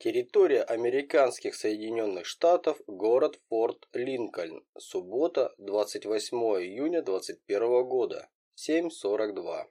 Территория американских Соединенных Штатов, город Форт Линкольн. Суббота, 28 июня 21 года. 7.42.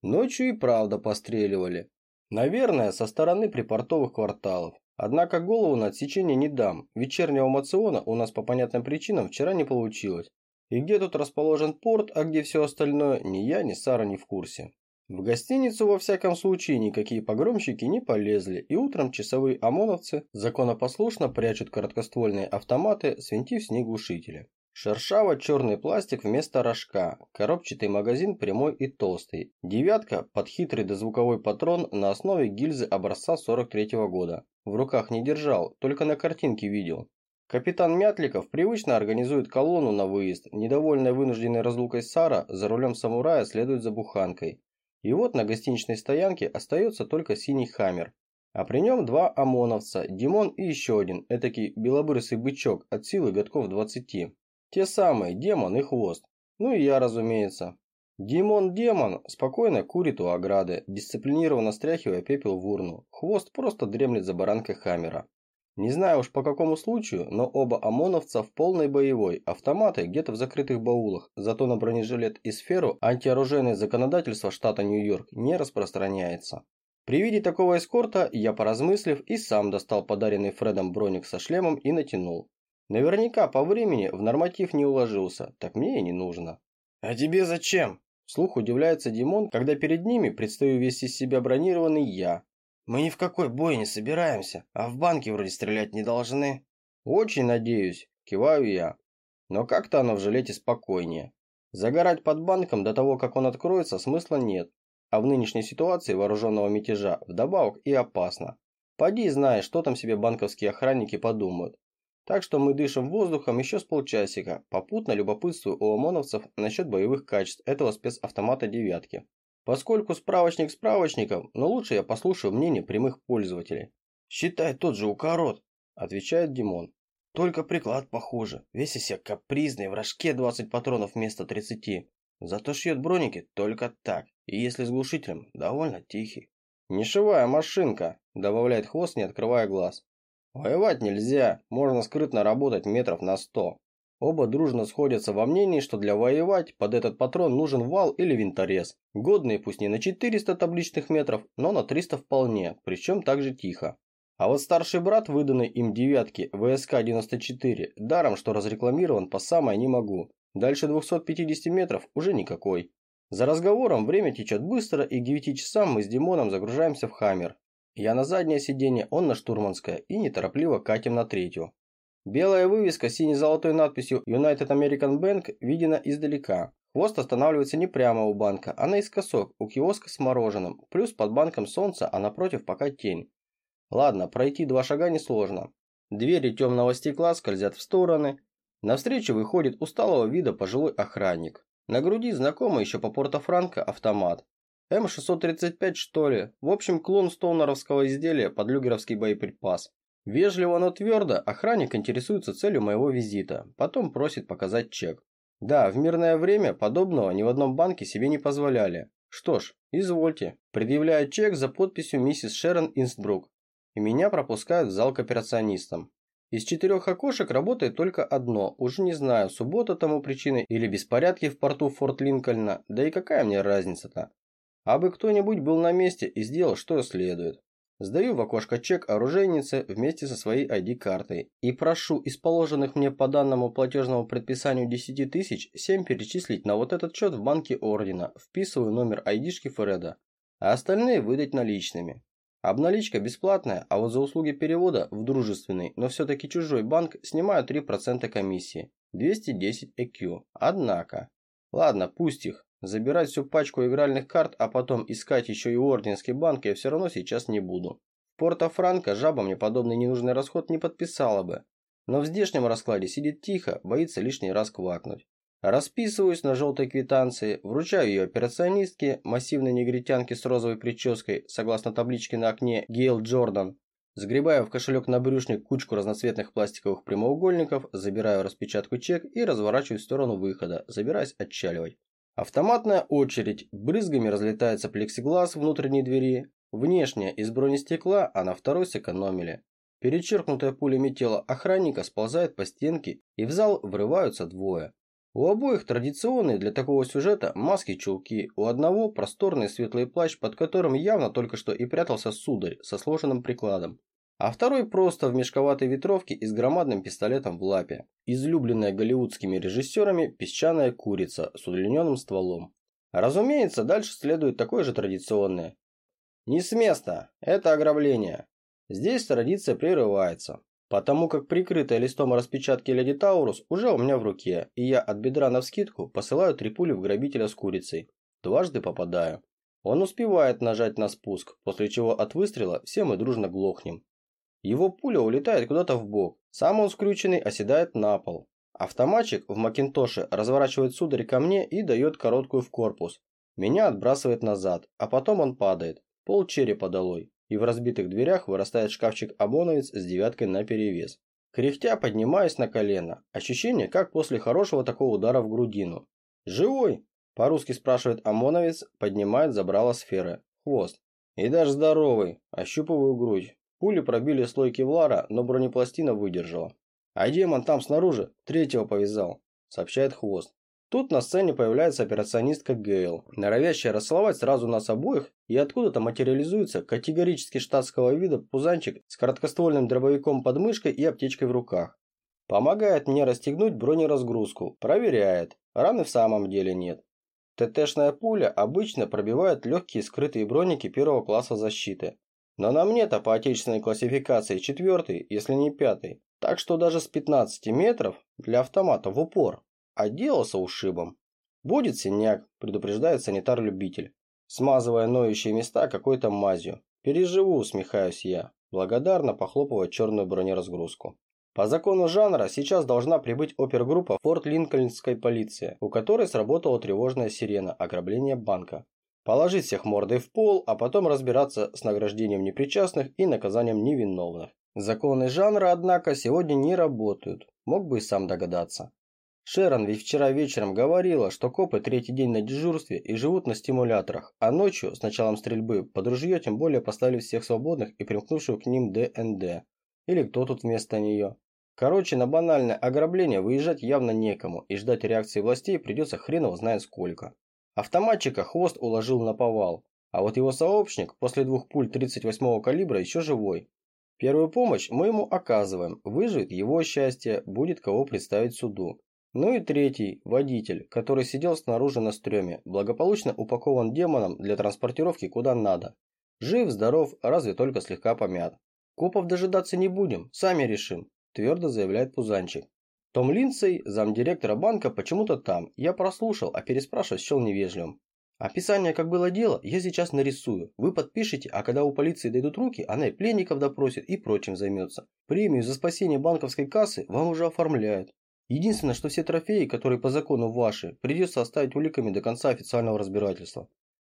Ночью и правда постреливали. Наверное, со стороны припортовых кварталов. Однако голову на отсечение не дам. Вечернего мациона у нас по понятным причинам вчера не получилось. И где тут расположен порт, а где все остальное, ни я, ни Сара не в курсе. В гостиницу, во всяком случае, никакие погромщики не полезли, и утром часовые ОМОНовцы законопослушно прячут короткоствольные автоматы, свинтив с них глушители. Шершаво-черный пластик вместо рожка, коробчатый магазин прямой и толстый, девятка под хитрый дозвуковой патрон на основе гильзы образца 43 -го года. В руках не держал, только на картинке видел. Капитан Мятликов привычно организует колонну на выезд, недовольная вынужденной разлукой Сара за рулем самурая следует за буханкой. И вот на гостиничной стоянке остается только синий хаммер. А при нем два ОМОНовца, Димон и еще один, этакий белобрысый бычок от силы годков 20. Те самые, демон и хвост. Ну и я, разумеется. Димон-демон спокойно курит у ограды, дисциплинированно стряхивая пепел в урну. Хвост просто дремлет за баранкой хаммера. Не знаю уж по какому случаю, но оба ОМОНовца в полной боевой, автоматы где-то в закрытых баулах, зато на бронежилет и сферу антиоружейное законодательство штата Нью-Йорк не распространяется. При виде такого эскорта я, поразмыслив, и сам достал подаренный Фредом броник со шлемом и натянул. Наверняка по времени в норматив не уложился, так мне и не нужно. «А тебе зачем?» Слух удивляется Димон, когда перед ними предстаю весь из себя бронированный я, мы ни в какой бой не собираемся, а в банке вроде стрелять не должны. Очень надеюсь, киваю я. Но как-то оно в жилете спокойнее. Загорать под банком до того, как он откроется, смысла нет. А в нынешней ситуации вооруженного мятежа вдобавок и опасно. Поди знай, что там себе банковские охранники подумают. Так что мы дышим воздухом еще с полчасика, попутно любопытствую у ОМОНовцев насчет боевых качеств этого спецавтомата «девятки». Поскольку справочник справочником, но лучше я послушаю мнение прямых пользователей. «Считай тот же укорот», – отвечает Димон. «Только приклад похуже. Весь из себя капризный, в рожке 20 патронов вместо 30. Зато шьет броники только так. И если с глушителем, довольно тихий». «Нишевая машинка», – добавляет хвост, не открывая глаз. «Воевать нельзя, можно скрытно работать метров на сто. Оба дружно сходятся во мнении, что для воевать под этот патрон нужен вал или винторез, годные пусть не на 400 табличных метров, но на 300 вполне, причем также тихо. А вот старший брат, выданный им девятки ВСК-94, даром что разрекламирован по самое не могу. Дальше 250 метров уже никакой. За разговором время течет быстро, и к 9 часам мы с Димоном загружаемся в Хаммер. Я на заднее сиденье, он на штурманское, и неторопливо катим на третью. Белая вывеска с сине-золотой надписью United American Bank видена издалека. Хвост останавливается не прямо у банка, а наискосок, у киоска с мороженым, плюс под банком солнце, а напротив пока тень. Ладно, пройти два шага несложно. Двери темного стекла скользят в стороны. Навстречу выходит усталого вида пожилой охранник. На груди знакомый еще по Порто-Франко автомат. М635 что ли, в общем клон стоунеровского изделия под люгеровский боеприпас. Вежливо, но твердо охранник интересуется целью моего визита, потом просит показать чек. Да, в мирное время подобного ни в одном банке себе не позволяли. Что ж, извольте. Предъявляю чек за подписью миссис Шерон Инсбрук. И меня пропускают в зал к операционистам. Из четырех окошек работает только одно, уже не знаю, суббота тому причиной или беспорядки в порту Форт Линкольна, да и какая мне разница-то. Абы кто-нибудь был на месте и сделал, что следует. Сдаю в окошко чек оружейнице вместе со своей ID-картой и прошу из положенных мне по данному платежному предписанию 10 тысяч 7 перечислить на вот этот счет в банке Ордена, вписываю номер ID-шки Фреда, а остальные выдать наличными. Обналичка бесплатная, а вот за услуги перевода в дружественный, но все-таки чужой банк снимаю 3% комиссии. 210 EQ. Однако. Ладно, пусть их. Забирать всю пачку игральных карт, а потом искать еще и орденский банк я все равно сейчас не буду. В Порто-Франко жаба мне подобный ненужный расход не подписала бы. Но в здешнем раскладе сидит тихо, боится лишний раз квакнуть. Расписываюсь на желтой квитанции, вручаю ее операционистке, массивной негритянке с розовой прической, согласно табличке на окне Гейл Джордан. Сгребаю в кошелек на брюшник кучку разноцветных пластиковых прямоугольников, забираю распечатку чек и разворачиваюсь в сторону выхода, забираясь отчаливать. Автоматная очередь, брызгами разлетается плексиглаз внутренней двери, Внешняя из бронестекла, а на второй сэкономили. Перечеркнутое пулями тело охранника сползает по стенке, и в зал врываются двое. У обоих традиционные для такого сюжета маски-чулки, у одного просторный светлый плащ, под которым явно только что и прятался сударь со сложенным прикладом, а второй просто в мешковатой ветровке и с громадным пистолетом в лапе. Излюбленная голливудскими режиссерами песчаная курица с удлиненным стволом. Разумеется, дальше следует такое же традиционное. Не с места, это ограбление. Здесь традиция прерывается, потому как прикрытая листом распечатки Леди Таурус уже у меня в руке, и я от бедра навскидку посылаю три пули в грабителя с курицей. Дважды попадаю. Он успевает нажать на спуск, после чего от выстрела все мы дружно глохнем. Его пуля улетает куда-то в бок, сам он скрюченный оседает на пол. Автоматчик в Макинтоше разворачивает сударь ко мне и дает короткую в корпус. Меня отбрасывает назад, а потом он падает. Пол черепа долой, и в разбитых дверях вырастает шкафчик-ОМОНовец с девяткой наперевес. Кряхтя поднимаюсь на колено. Ощущение, как после хорошего такого удара в грудину. «Живой?» – по-русски спрашивает ОМОНовец, поднимает забрало сферы. Хвост. «И даже здоровый». Ощупываю грудь. Пули пробили слой кевлара, но бронепластина выдержала. «А демон там снаружи, третьего повязал», – сообщает Хвост. Тут на сцене появляется операционистка Гейл, норовящая расцеловать сразу нас обоих, и откуда-то материализуется категорически штатского вида пузанчик с короткоствольным дробовиком под мышкой и аптечкой в руках. Помогает мне расстегнуть бронеразгрузку, проверяет, раны в самом деле нет. ТТшная пуля обычно пробивает легкие скрытые броники первого класса защиты, но на мне-то по отечественной классификации четвертый, если не пятый. Так что даже с 15 метров для автомата в упор. Отделался ушибом. Будет синяк, предупреждает санитар-любитель, смазывая ноющие места какой-то мазью. Переживу, усмехаюсь я, благодарно похлопывая черную бронеразгрузку. По закону жанра сейчас должна прибыть опергруппа Форт Линкольнской полиции, у которой сработала тревожная сирена ограбления банка. Положить всех мордой в пол, а потом разбираться с награждением непричастных и наказанием невиновных. Законы жанра, однако, сегодня не работают. Мог бы и сам догадаться. Шерон ведь вчера вечером говорила, что копы третий день на дежурстве и живут на стимуляторах, а ночью, с началом стрельбы, под ружье тем более поставили всех свободных и примкнувшую к ним ДНД. Или кто тут вместо нее. Короче, на банальное ограбление выезжать явно некому, и ждать реакции властей придется хреново знает сколько. Автоматчика хвост уложил на повал, а вот его сообщник после двух пуль 38-го калибра еще живой. Первую помощь мы ему оказываем, выживет его счастье, будет кого представить суду. Ну и третий, водитель, который сидел снаружи на стреме, благополучно упакован демоном для транспортировки куда надо. Жив, здоров, разве только слегка помят. Копов дожидаться не будем, сами решим, твердо заявляет Пузанчик. Том Линдсей, замдиректора банка, почему-то там. Я прослушал, а переспрашивать счел невежливым. Описание, как было дело, я сейчас нарисую. Вы подпишите, а когда у полиции дойдут руки, она и пленников допросит, и прочим займется. Премию за спасение банковской кассы вам уже оформляют. Единственное, что все трофеи, которые по закону ваши, придется оставить уликами до конца официального разбирательства.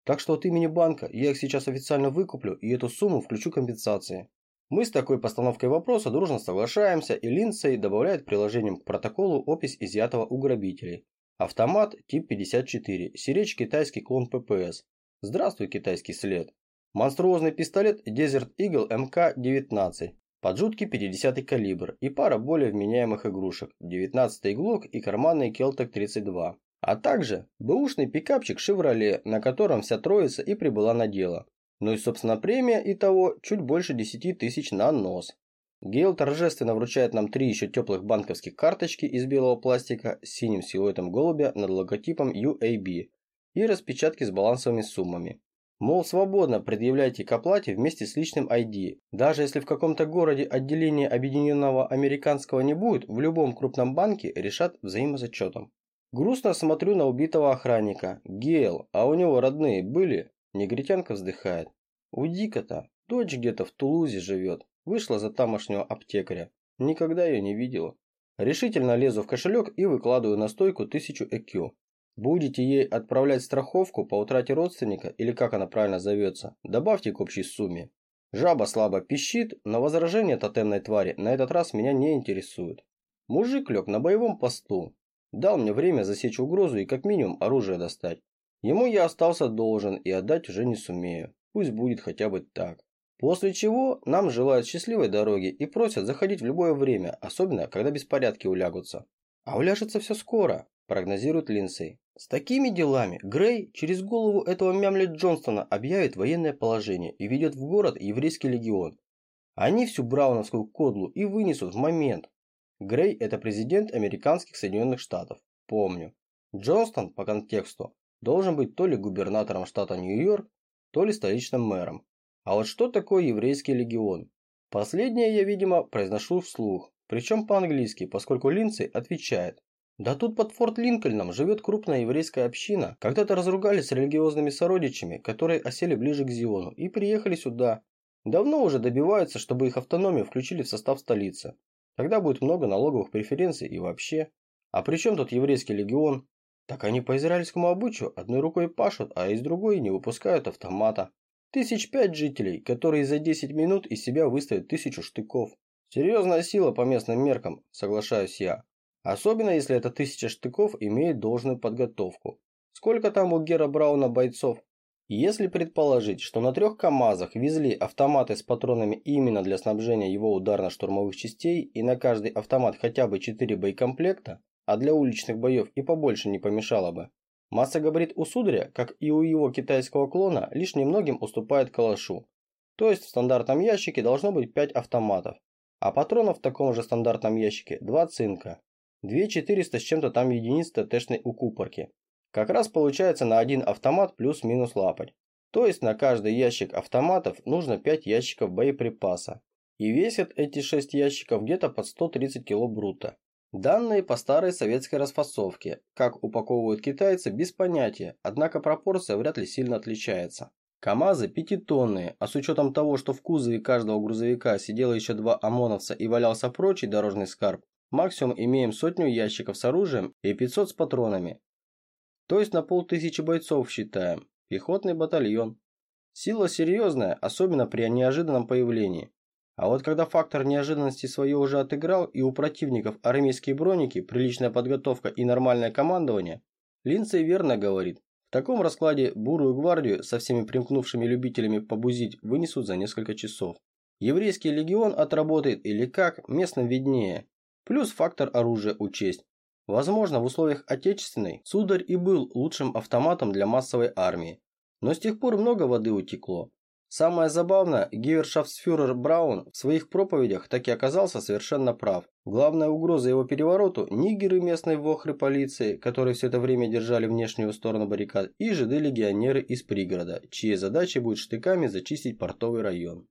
Так что от имени банка я их сейчас официально выкуплю и эту сумму включу компенсации. Мы с такой постановкой вопроса дружно соглашаемся, и Линдсей добавляет приложением к протоколу опись изъятого у грабителей. Автомат тип 54, сиречь китайский клон ППС. Здравствуй, китайский след. Монструозный пистолет Desert Eagle MK-19 под жуткий 50 калибр и пара более вменяемых игрушек 19 Глок и карманный Kel-Tec 32. А также бэушный пикапчик Chevrolet, на котором вся троица и прибыла на дело. Ну и, собственно, премия и того чуть больше 10 тысяч на нос. Гейл торжественно вручает нам три еще теплых банковских карточки из белого пластика с синим силуэтом голубя над логотипом UAB и распечатки с балансовыми суммами. Мол, свободно предъявляйте к оплате вместе с личным ID. Даже если в каком-то городе отделения Объединенного Американского не будет, в любом крупном банке решат взаимозачетом. Грустно смотрю на убитого охранника. Гейл, а у него родные были? Негритянка вздыхает. Уйди-ка-то, дочь где-то в Тулузе живет. Вышла за тамошнего аптекаря. Никогда ее не видела. Решительно лезу в кошелек и выкладываю на стойку тысячу ЭКЮ. Будете ей отправлять страховку по утрате родственника, или как она правильно зовется, добавьте к общей сумме. Жаба слабо пищит, но возражения тотемной твари на этот раз меня не интересуют. Мужик лег на боевом посту. Дал мне время засечь угрозу и как минимум оружие достать. Ему я остался должен и отдать уже не сумею. Пусть будет хотя бы так. После чего нам желают счастливой дороги и просят заходить в любое время, особенно когда беспорядки улягутся. А уляжется все скоро, прогнозирует Линдсей. С такими делами Грей через голову этого мямли Джонстона объявит военное положение и ведет в город еврейский легион. Они всю брауновскую кодлу и вынесут в момент. Грей – это президент американских Соединенных Штатов. Помню. Джонстон, по контексту, должен быть то ли губернатором штата Нью-Йорк, то ли столичным мэром. А вот что такое еврейский легион? Последнее я, видимо, произношу вслух, причем по-английски, поскольку Линдсей отвечает. Да тут под Форт Линкольном живет крупная еврейская община. Когда-то разругались с религиозными сородичами, которые осели ближе к Зиону и приехали сюда. Давно уже добиваются, чтобы их автономию включили в состав столицы. Тогда будет много налоговых преференций и вообще. А при чем тут еврейский легион? Так они по израильскому обычаю одной рукой пашут, а из другой не выпускают автомата. Тысяч пять жителей, которые за 10 минут из себя выставят тысячу штыков. Серьезная сила по местным меркам, соглашаюсь я. Особенно если эта тысяча штыков имеет должную подготовку. Сколько там у Гера Брауна бойцов? Если предположить, что на трех КАМАЗах везли автоматы с патронами именно для снабжения его ударно-штурмовых частей и на каждый автомат хотя бы 4 боекомплекта, а для уличных боев и побольше не помешало бы. Масса габарит у сударя, как и у его китайского клона, лишь немногим уступает калашу. То есть в стандартном ящике должно быть 5 автоматов, а патронов в таком же стандартном ящике 2 цинка, 2400 с чем-то там единиц ТТшной укупорки. Как раз получается на один автомат плюс-минус лапать. То есть на каждый ящик автоматов нужно 5 ящиков боеприпаса. И весят эти 6 ящиков где-то под 130 кг брута. Данные по старой советской расфасовке. Как упаковывают китайцы, без понятия, однако пропорция вряд ли сильно отличается. КАМАЗы пятитонные, а с учетом того, что в кузове каждого грузовика сидело еще два ОМОНовца и валялся прочий дорожный скарб, максимум имеем сотню ящиков с оружием и 500 с патронами. То есть на полтысячи бойцов считаем. Пехотный батальон. Сила серьезная, особенно при неожиданном появлении. А вот когда фактор неожиданности свое уже отыграл и у противников армейские броники, приличная подготовка и нормальное командование, Линдсей верно говорит. В таком раскладе бурую гвардию со всеми примкнувшими любителями побузить вынесут за несколько часов. Еврейский легион отработает или как, местным виднее. Плюс фактор оружия учесть. Возможно, в условиях отечественной сударь и был лучшим автоматом для массовой армии. Но с тех пор много воды утекло. Самое забавное, гивершафтсфюрер Браун в своих проповедях так и оказался совершенно прав. Главная угроза его перевороту – нигеры местной вохры полиции, которые все это время держали внешнюю сторону баррикад, и жиды-легионеры из пригорода, чьей задачей будет штыками зачистить портовый район.